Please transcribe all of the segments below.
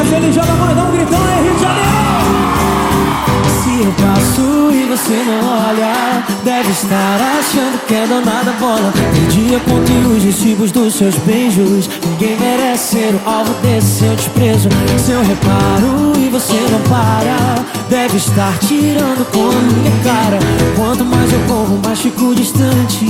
seja feliz, joga e dá um gritão aí, Rio de Janeiro. Se eu passo e você não olha Deve estar achando que é dona da bola. Um dia conte os recibos dos seus beijos. Ninguém merece ser o alvo desse seu desprezo. Se eu reparo e você não para Deve estar tirando com a minha cara. Quanto mais eu corro, mais fico distante.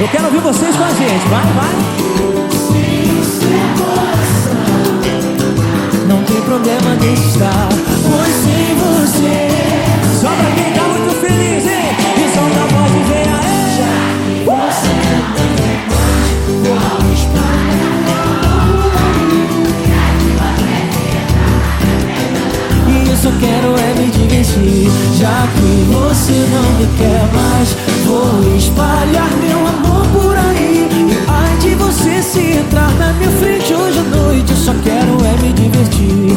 Eu quero ouvir vocês com a gente, vai, vai problema de estar. Pois sem você Só pra quem tá muito feliz, hein? E solta a voz e vem aí. E eu só quero é me divertir. Já que você não me quer mais Vou espalhar meu amor por aí. E ai de você se entrar na minha frente hoje à noite. Eu só quero é me divertir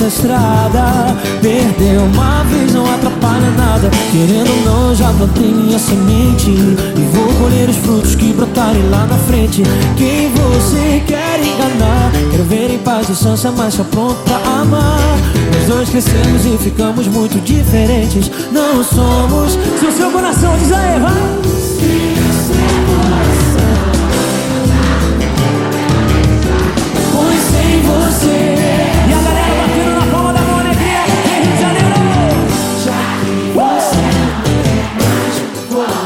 tanta estrada. Perdeu uma vez não atrapalha nada. Querendo ou não já plantei minha semente. E vou colher os frutos que brotarem lá na frente. Quem você quer enganar? Quero ver em paz distância, mas só pronto pra amar. Nós dois crescemos e ficamos muito diferentes. Não somos. Se o seu coração diz aí, vai. Pois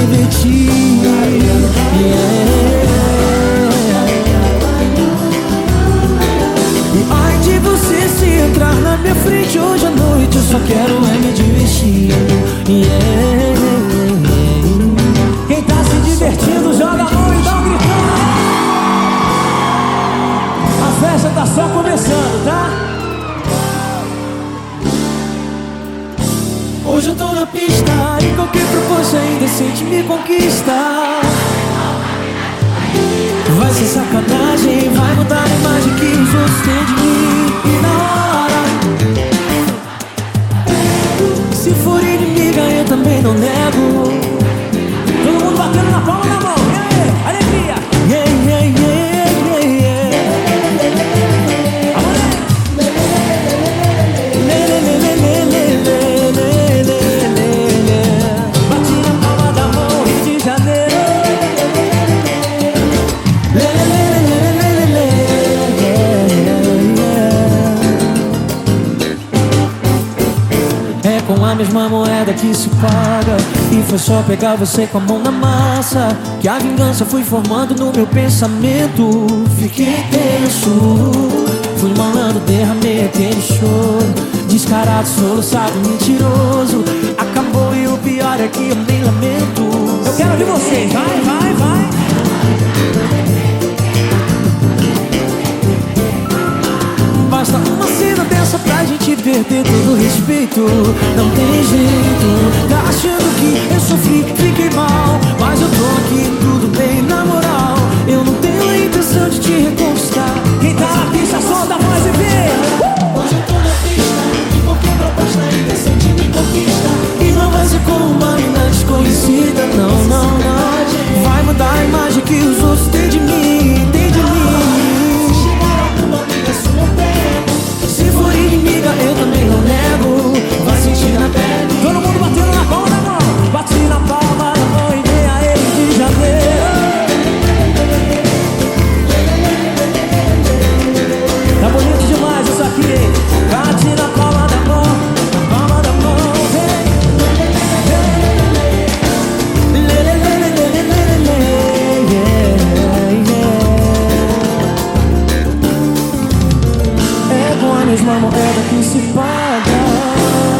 divertir Yeah. E Ai de você se entrar na minha frente hoje à noite Eu só quero é me divertir Yeah. Quem tá se divertindo, Hoje eu tô na pista e qualquer proposta indecente me conquista. Vai ser sacanagem, vai mudar a imagem que mesma moeda que se paga. E foi só pegar você com a mão na massa. Que a vingança foi formando no meu pensamento. Fiquei tenso. Fui malandro, derramei aquele choro. Descarado, soluçado, mentiroso. Acabou e o pior é que eu nem lamento. Eu quero ouvir vocês. Vai, vai, vai. Respeito Não tem jeito. Tá achando que eu sofri, fiquei mal Mas eu tô aqui, tudo bem, na moral. Eu não tenho a intenção de te reconquistar. Quem tá na pista, solta a voz e vem. Hoje eu tô na pista E qualquer proposta indecente me conquista. E não vai ser com uma mina desconhecida Não, não, não. Vai mudar a imagem que os se paga.